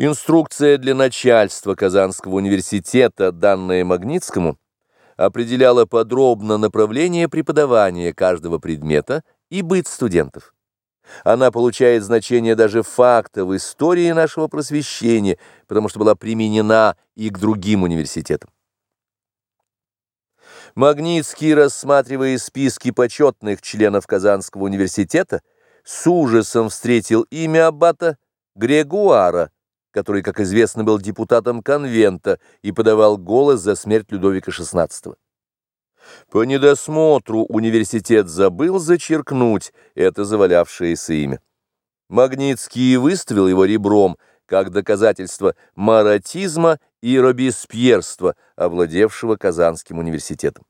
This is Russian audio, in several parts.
Инструкция для начальства Казанского университета, данная Магнитскому, определяла подробно направление преподавания каждого предмета и быт студентов. Она получает значение даже факта в истории нашего просвещения, потому что была применена и к другим университетам. Магнитский, рассматривая списки почетных членов Казанского университета, с ужасом встретил имя аббата Грегуара, который, как известно, был депутатом конвента и подавал голос за смерть Людовика XVI. По недосмотру университет забыл зачеркнуть это завалявшееся имя. Магнитский выставил его ребром как доказательство маратизма и робеспьерства, овладевшего Казанским университетом.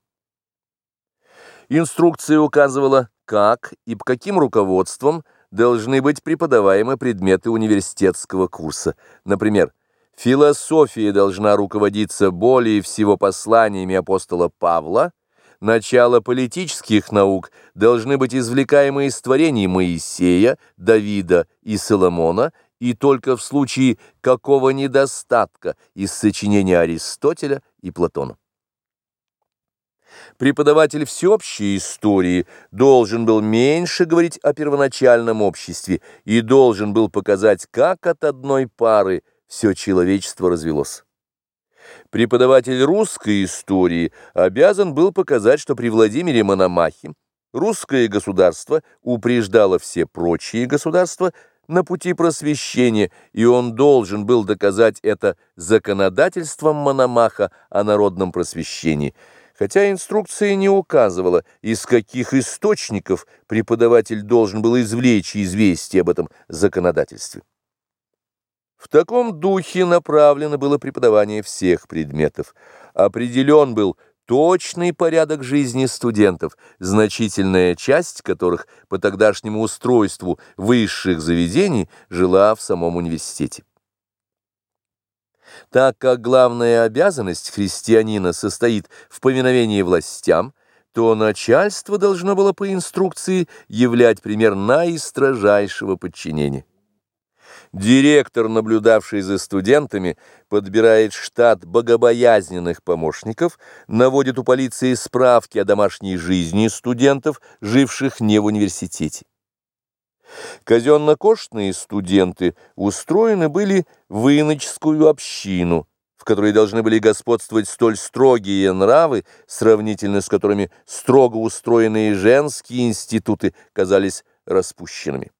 Инструкция указывала, как и по каким руководством – должны быть преподаваемы предметы университетского курса. Например, философия должна руководиться более всего посланиями апостола Павла, начало политических наук должны быть извлекаемы из творений Моисея, Давида и Соломона, и только в случае какого недостатка из сочинения Аристотеля и Платона. Преподаватель всеобщей истории должен был меньше говорить о первоначальном обществе и должен был показать, как от одной пары все человечество развелось. Преподаватель русской истории обязан был показать, что при Владимире Мономахе русское государство упреждало все прочие государства на пути просвещения, и он должен был доказать это законодательством Мономаха о народном просвещении – Хотя инструкция не указывала, из каких источников преподаватель должен был извлечь известие об этом законодательстве. В таком духе направлено было преподавание всех предметов. Определен был точный порядок жизни студентов, значительная часть которых по тогдашнему устройству высших заведений жила в самом университете. Так как главная обязанность христианина состоит в повиновении властям, то начальство должно было по инструкции являть пример наистрожайшего подчинения. Директор, наблюдавший за студентами, подбирает штат богобоязненных помощников, наводит у полиции справки о домашней жизни студентов, живших не в университете. Казенно-кошные студенты устроены были в иноческую общину, в которой должны были господствовать столь строгие нравы, сравнительно с которыми строго устроенные женские институты казались распущенными.